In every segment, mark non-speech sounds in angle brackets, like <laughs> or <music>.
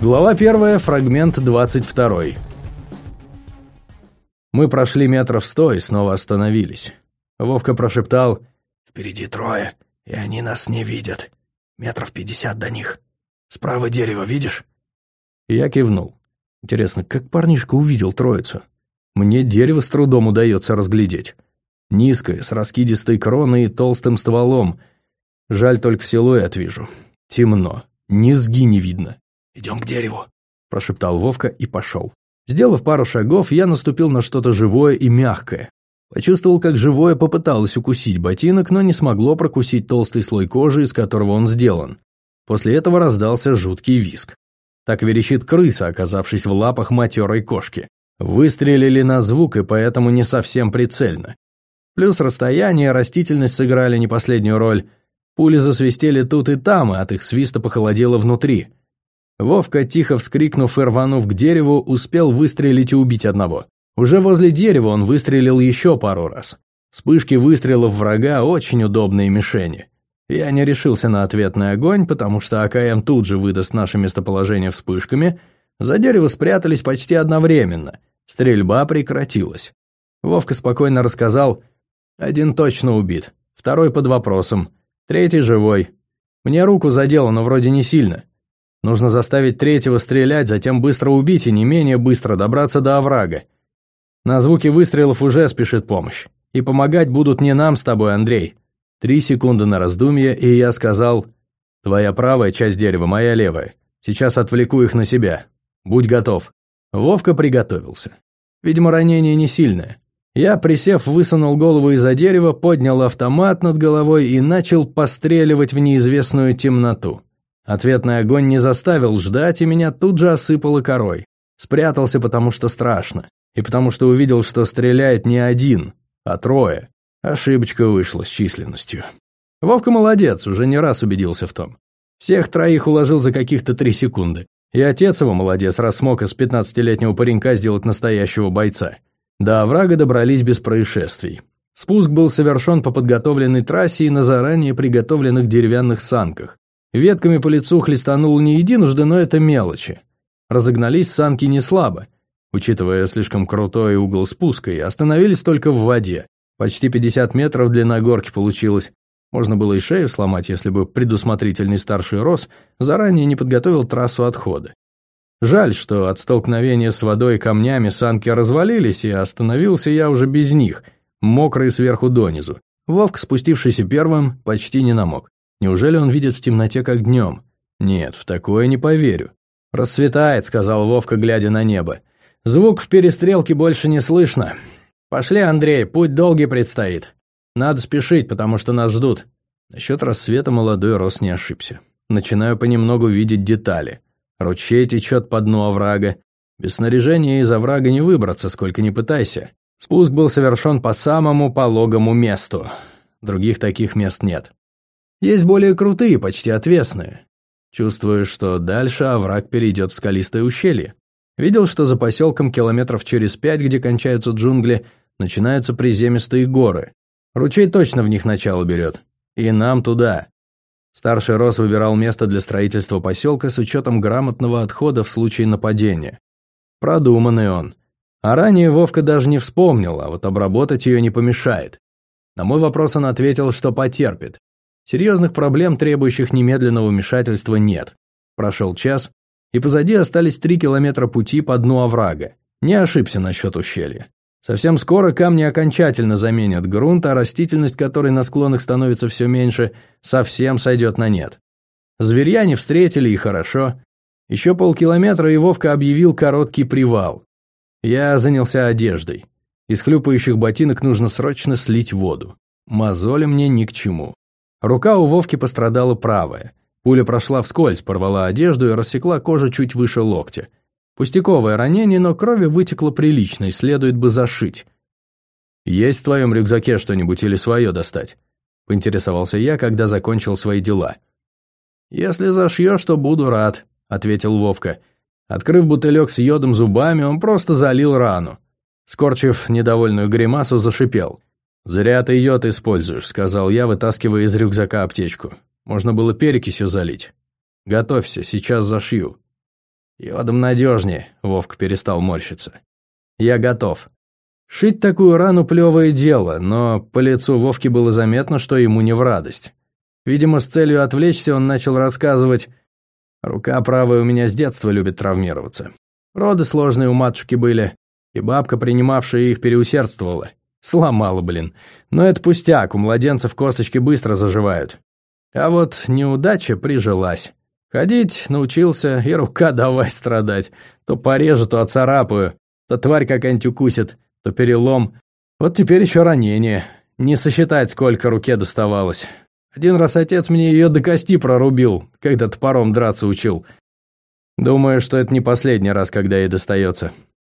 Глава 1, фрагмент 22. Мы прошли метров сто и снова остановились. Вовка прошептал «Впереди трое, и они нас не видят. Метров пятьдесят до них. Справа дерево, видишь?» Я кивнул. Интересно, как парнишка увидел троицу? Мне дерево с трудом удается разглядеть. Низкое, с раскидистой кроной и толстым стволом. Жаль, только силуэт вижу. Темно. Низги не видно. «Идем к дереву», – прошептал Вовка и пошел. Сделав пару шагов, я наступил на что-то живое и мягкое. Почувствовал, как живое попыталось укусить ботинок, но не смогло прокусить толстый слой кожи, из которого он сделан. После этого раздался жуткий визг. Так верещит крыса, оказавшись в лапах матерой кошки. Выстрелили на звук, и поэтому не совсем прицельно. Плюс расстояние и растительность сыграли не последнюю роль. Пули засвистели тут и там, и от их свиста похолодело внутри. Вовка, тихо вскрикнув и рванув к дереву, успел выстрелить и убить одного. Уже возле дерева он выстрелил еще пару раз. Вспышки выстрелов врага – очень удобные мишени. Я не решился на ответный огонь, потому что АКМ тут же выдаст наше местоположение вспышками. За дерево спрятались почти одновременно. Стрельба прекратилась. Вовка спокойно рассказал, один точно убит, второй под вопросом, третий живой. Мне руку задело, но вроде не сильно. Нужно заставить третьего стрелять, затем быстро убить и не менее быстро добраться до оврага. На звуки выстрелов уже спешит помощь. И помогать будут не нам с тобой, Андрей. Три секунды на раздумье, и я сказал, «Твоя правая часть дерева, моя левая. Сейчас отвлеку их на себя. Будь готов». Вовка приготовился. Видимо, ранение не сильное. Я, присев, высунул голову из-за дерева, поднял автомат над головой и начал постреливать в неизвестную темноту. Ответный огонь не заставил ждать, и меня тут же осыпало корой. Спрятался, потому что страшно. И потому что увидел, что стреляет не один, а трое. Ошибочка вышла с численностью. Вовка молодец, уже не раз убедился в том. Всех троих уложил за каких-то три секунды. И отец его молодец, раз смог из пятнадцатилетнего паренька сделать настоящего бойца. До оврага добрались без происшествий. Спуск был совершен по подготовленной трассе и на заранее приготовленных деревянных санках. Ветками по лицу хлестанул не единожды, но это мелочи. Разогнались санки не слабо, учитывая слишком крутой угол спуска, и остановились только в воде. Почти 50 метров длина горки получилось. Можно было и шею сломать, если бы предусмотрительный старший Рос заранее не подготовил трассу отхода. Жаль, что от столкновения с водой и камнями санки развалились, и остановился я уже без них, мокрый сверху донизу. Вовк, спустившийся первым, почти не намок. Неужели он видит в темноте, как днем? Нет, в такое не поверю. «Рассветает», — сказал Вовка, глядя на небо. «Звук в перестрелке больше не слышно. «Пошли, Андрей, путь долгий предстоит. Надо спешить, потому что нас ждут». Насчет рассвета молодой Рос не ошибся. Начинаю понемногу видеть детали. Ручей течет по дну оврага. Без снаряжения из оврага не выбраться, сколько ни пытайся. Спуск был совершен по самому пологому месту. Других таких мест нет. Есть более крутые, почти отвесные. Чувствую, что дальше овраг перейдет в скалистое ущелье. Видел, что за поселком километров через пять, где кончаются джунгли, начинаются приземистые горы. Ручей точно в них начало берет. И нам туда. Старший Рос выбирал место для строительства поселка с учетом грамотного отхода в случае нападения. Продуманный он. А ранее Вовка даже не вспомнил, а вот обработать ее не помешает. На мой вопрос он ответил, что потерпит. Серьезных проблем, требующих немедленного вмешательства, нет. Прошел час, и позади остались три километра пути по дну оврага. Не ошибся насчет ущелья. Совсем скоро камни окончательно заменят грунт, а растительность, которой на склонах становится все меньше, совсем сойдет на нет. Зверья не встретили, и хорошо. Еще полкилометра, и Вовка объявил короткий привал. Я занялся одеждой. Из хлюпающих ботинок нужно срочно слить воду. Мозоли мне ни к чему. Рука у Вовки пострадала правая. Пуля прошла вскользь, порвала одежду и рассекла кожу чуть выше локтя. Пустяковое ранение, но крови вытекло прилично, и следует бы зашить. «Есть в твоем рюкзаке что-нибудь или свое достать?» — поинтересовался я, когда закончил свои дела. «Если зашьешь, то буду рад», — ответил Вовка. Открыв бутылек с йодом зубами, он просто залил рану. Скорчив недовольную гримасу, зашипел. «Зря ты йод используешь», — сказал я, вытаскивая из рюкзака аптечку. «Можно было перекисью залить. Готовься, сейчас зашью». Йодом надежнее, Вовка перестал морщиться. Я готов. Шить такую рану плевое дело, но по лицу Вовки было заметно, что ему не в радость. Видимо, с целью отвлечься он начал рассказывать Рука правая у меня с детства любит травмироваться. Роды сложные у матушки были, и бабка, принимавшая их, переусердствовала. Сломала, блин. Но это пустяк, у младенцев косточки быстро заживают. А вот неудача прижилась. Ходить научился, и рука <laughs> давай страдать. То порежу, то оцарапаю, то тварь какая-нибудь укусит, то перелом. Вот теперь еще ранение. Не сосчитать, сколько руке доставалось. Один раз отец мне ее до кости прорубил, когда топором драться учил. Думаю, что это не последний раз, когда ей достается.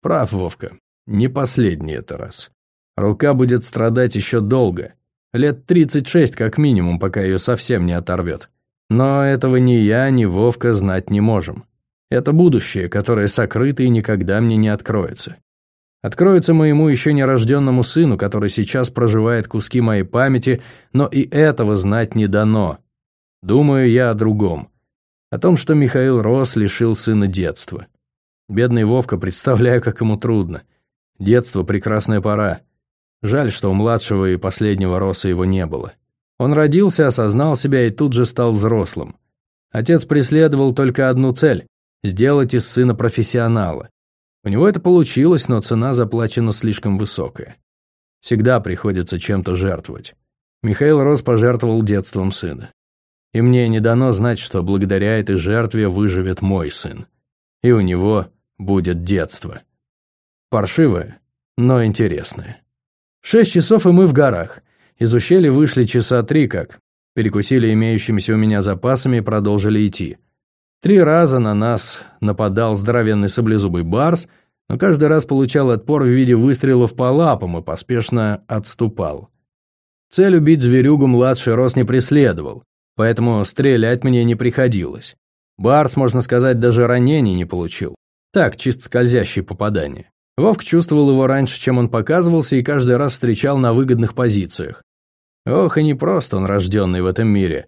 Прав, Вовка, не последний это раз. Рука будет страдать еще долго. Лет 36 как минимум, пока ее совсем не оторвет. Но этого ни я, ни Вовка знать не можем. Это будущее, которое сокрыто и никогда мне не откроется. Откроется моему еще нерожденному сыну, который сейчас проживает куски моей памяти, но и этого знать не дано. Думаю я о другом. О том, что Михаил Рос лишил сына детства. Бедный Вовка, представляю, как ему трудно. Детство — прекрасная пора. Жаль, что у младшего и последнего Роса его не было. Он родился, осознал себя и тут же стал взрослым. Отец преследовал только одну цель — сделать из сына профессионала. У него это получилось, но цена заплачена слишком высокая. Всегда приходится чем-то жертвовать. Михаил Рос пожертвовал детством сына. И мне не дано знать, что благодаря этой жертве выживет мой сын. И у него будет детство. Паршивое, но интересное. Шесть часов, и мы в горах. Из ущелья вышли часа три как. Перекусили имеющимися у меня запасами и продолжили идти. Три раза на нас нападал здоровенный саблезубый барс, но каждый раз получал отпор в виде выстрелов по лапам и поспешно отступал. Цель убить зверюгу младший Рос не преследовал, поэтому стрелять мне не приходилось. Барс, можно сказать, даже ранений не получил. Так, чисто скользящие попадания. Вовк чувствовал его раньше, чем он показывался, и каждый раз встречал на выгодных позициях. Ох, и непрост он рожденный в этом мире.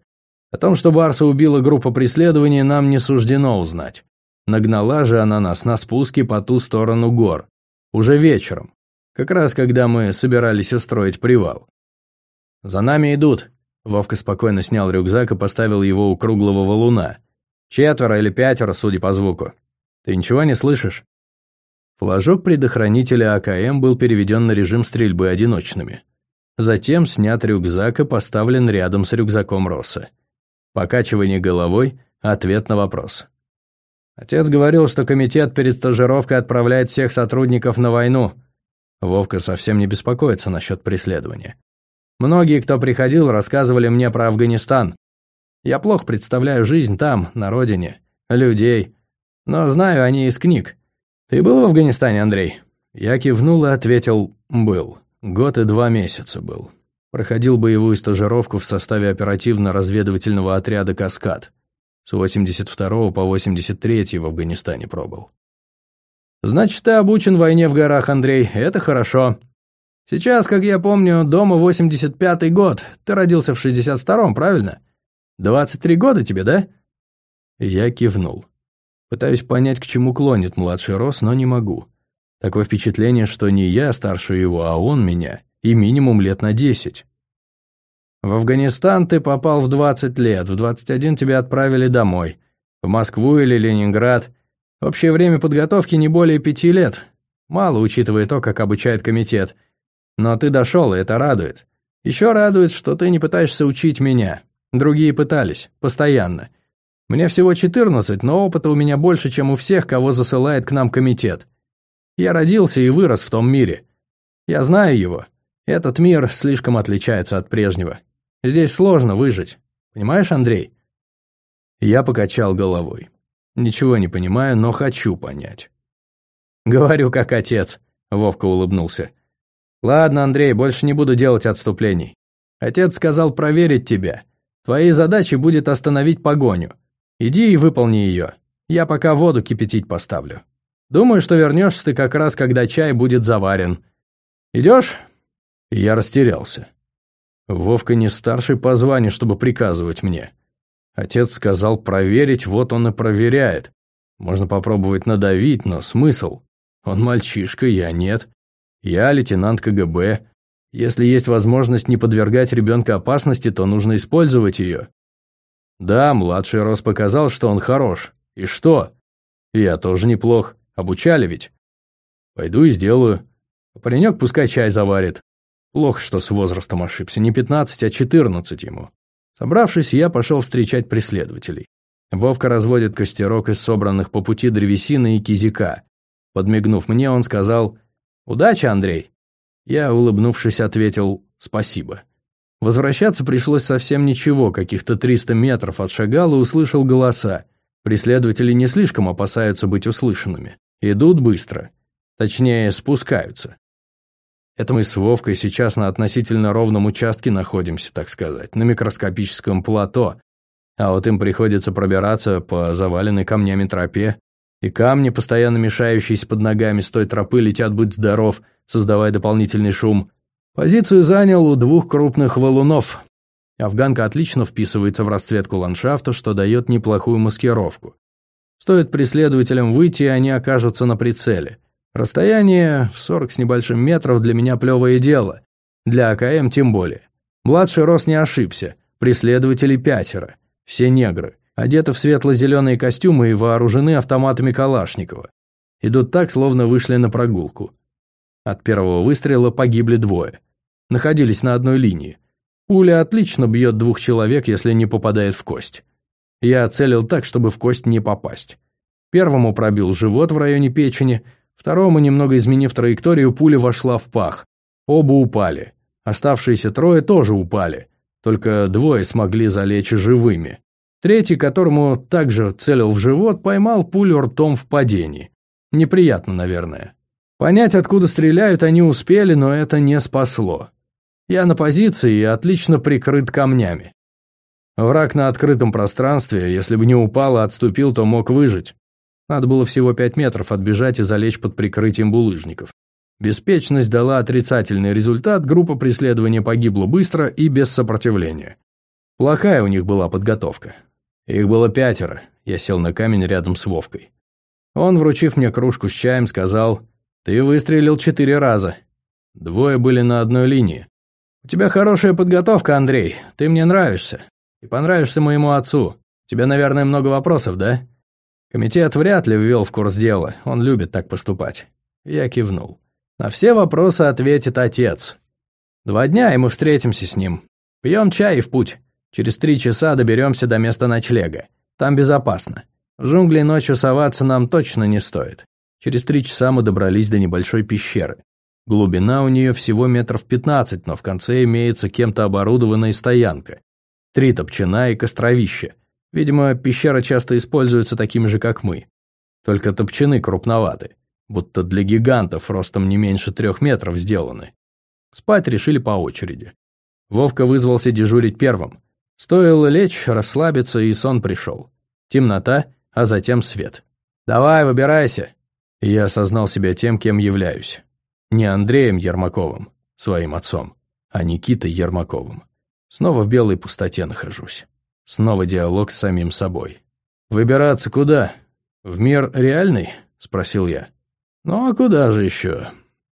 О том, что Барса убила группа преследования, нам не суждено узнать. Нагнала же она нас на спуске по ту сторону гор. Уже вечером. Как раз когда мы собирались устроить привал. «За нами идут», — Вовка спокойно снял рюкзак и поставил его у круглого валуна. «Четверо или пятеро, судя по звуку. Ты ничего не слышишь?» Флажок предохранителя АКМ был переведен на режим стрельбы одиночными. Затем снят рюкзак и поставлен рядом с рюкзаком Росса. Покачивание головой – ответ на вопрос. Отец говорил, что комитет перед стажировкой отправляет всех сотрудников на войну. Вовка совсем не беспокоится насчет преследования. Многие, кто приходил, рассказывали мне про Афганистан. Я плохо представляю жизнь там, на родине, людей. Но знаю они из книг. Ты был в Афганистане, Андрей? Я кивнул и ответил «был». Год и два месяца был. Проходил боевую стажировку в составе оперативно-разведывательного отряда «Каскад». С 82 по 83 в Афганистане пробыл. «Значит, ты обучен войне в горах, Андрей, это хорошо. Сейчас, как я помню, дома 85-й год, ты родился в 62-м, правильно? 23 года тебе, да?» Я кивнул. Пытаюсь понять, к чему клонит младший Рос, но не могу. Такое впечатление, что не я старше его, а он меня и минимум лет на десять. В Афганистан ты попал в 20 лет, в 21 тебя отправили домой. В Москву или Ленинград. Общее время подготовки не более пяти лет. Мало, учитывая то, как обучает комитет. Но ты дошел, и это радует. Еще радует, что ты не пытаешься учить меня. Другие пытались, постоянно. Мне всего 14, но опыта у меня больше, чем у всех, кого засылает к нам комитет. Я родился и вырос в том мире. Я знаю его, этот мир слишком отличается от прежнего. Здесь сложно выжить. Понимаешь, Андрей?» Я покачал головой. Ничего не понимаю, но хочу понять. «Говорю, как отец», — Вовка улыбнулся. «Ладно, Андрей, больше не буду делать отступлений. Отец сказал проверить тебя. Твоей задачей будет остановить погоню. Иди и выполни ее. Я пока воду кипятить поставлю. Думаю, что вернешься ты как раз, когда чай будет заварен. Идешь?» я растерялся. Вовка не старший по званию, чтобы приказывать мне. Отец сказал проверить, вот он и проверяет. Можно попробовать надавить, но смысл? Он мальчишка, я нет. Я лейтенант КГБ. Если есть возможность не подвергать ребенка опасности, то нужно использовать ее. Да, младший Рос показал, что он хорош. И что? Я тоже неплох. Обучали ведь. Пойду и сделаю. Паренек пускай чай заварит. Плохо, что с возрастом ошибся. Не 15, а 14 ему. Собравшись, я пошел встречать преследователей. Вовка разводит костерок из собранных по пути древесины и кизика. Подмигнув мне, он сказал «Удачи, Андрей!» Я, улыбнувшись, ответил «Спасибо». Возвращаться пришлось совсем ничего, каких-то 300 метров отшагал и услышал голоса. Преследователи не слишком опасаются быть услышанными. Идут быстро. Точнее, спускаются. Это мы с Вовкой сейчас на относительно ровном участке находимся, так сказать, на микроскопическом плато. А вот им приходится пробираться по заваленной камнями тропе, и камни, постоянно мешающиеся под ногами с той тропы, летят «Будь здоров», создавая дополнительный шум. Позицию занял у двух крупных валунов. Афганка отлично вписывается в расцветку ландшафта, что дает неплохую маскировку. Стоит преследователям выйти, они окажутся на прицеле. Расстояние в 40 с небольшим метров для меня плевое дело. Для АКМ тем более. Младший Рос не ошибся. Преследователи пятеро. Все негры. Одеты в светло-зеленые костюмы и вооружены автоматами Калашникова. Идут так, словно вышли на прогулку. От первого выстрела погибли двое. Находились на одной линии. Пуля отлично бьет двух человек, если не попадает в кость. Я целил так, чтобы в кость не попасть. Первому пробил живот в районе печени, Второму, немного изменив траекторию, пуля вошла в пах. Оба упали. Оставшиеся трое тоже упали. Только двое смогли залечь живыми. Третий, которому также целил в живот, поймал пулю ртом в падении. Неприятно, наверное. Понять, откуда стреляют, они успели, но это не спасло. Я на позиции и отлично прикрыт камнями. Враг на открытом пространстве, если бы не упал и отступил, то мог выжить. Надо было всего пять метров отбежать и залечь под прикрытием булыжников. Беспечность дала отрицательный результат, группа преследования погибла быстро и без сопротивления. Плохая у них была подготовка. Их было пятеро, я сел на камень рядом с Вовкой. Он, вручив мне кружку с чаем, сказал, «Ты выстрелил четыре раза. Двое были на одной линии. У тебя хорошая подготовка, Андрей, ты мне нравишься. И понравишься моему отцу. У тебя, наверное, много вопросов, да?» Комитет вряд ли ввел в курс дела, он любит так поступать. Я кивнул. На все вопросы ответит отец. Два дня, и мы встретимся с ним. Пьем чай и в путь. Через три часа доберемся до места ночлега. Там безопасно. В джунгли ночью соваться нам точно не стоит. Через три часа мы добрались до небольшой пещеры. Глубина у нее всего метров пятнадцать, но в конце имеется кем-то оборудованная стоянка. Три топчина и костровище. Видимо, пещера часто используется такими же, как мы. Только топчаны крупноваты, будто для гигантов ростом не меньше трех метров сделаны. Спать решили по очереди. Вовка вызвался дежурить первым. Стоило лечь, расслабиться, и сон пришел. Темнота, а затем свет. «Давай, выбирайся!» Я осознал себя тем, кем являюсь. Не Андреем Ермаковым, своим отцом, а Никитой Ермаковым. Снова в белой пустоте нахожусь. Снова диалог с самим собой. «Выбираться куда? В мир реальный?» – спросил я. «Ну а куда же еще?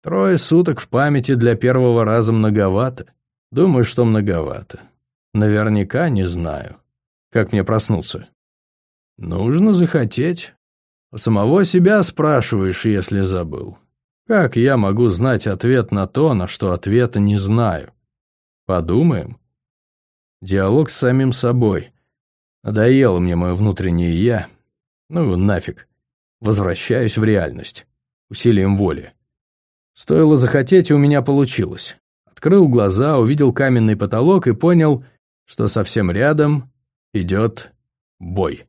Трое суток в памяти для первого раза многовато. Думаю, что многовато. Наверняка не знаю. Как мне проснуться?» «Нужно захотеть. Самого себя спрашиваешь, если забыл. Как я могу знать ответ на то, на что ответа не знаю? Подумаем. Диалог с самим собой. Надоело мне мое внутреннее «я». Ну, нафиг. Возвращаюсь в реальность. Усилием воли. Стоило захотеть, и у меня получилось. Открыл глаза, увидел каменный потолок и понял, что совсем рядом идет бой.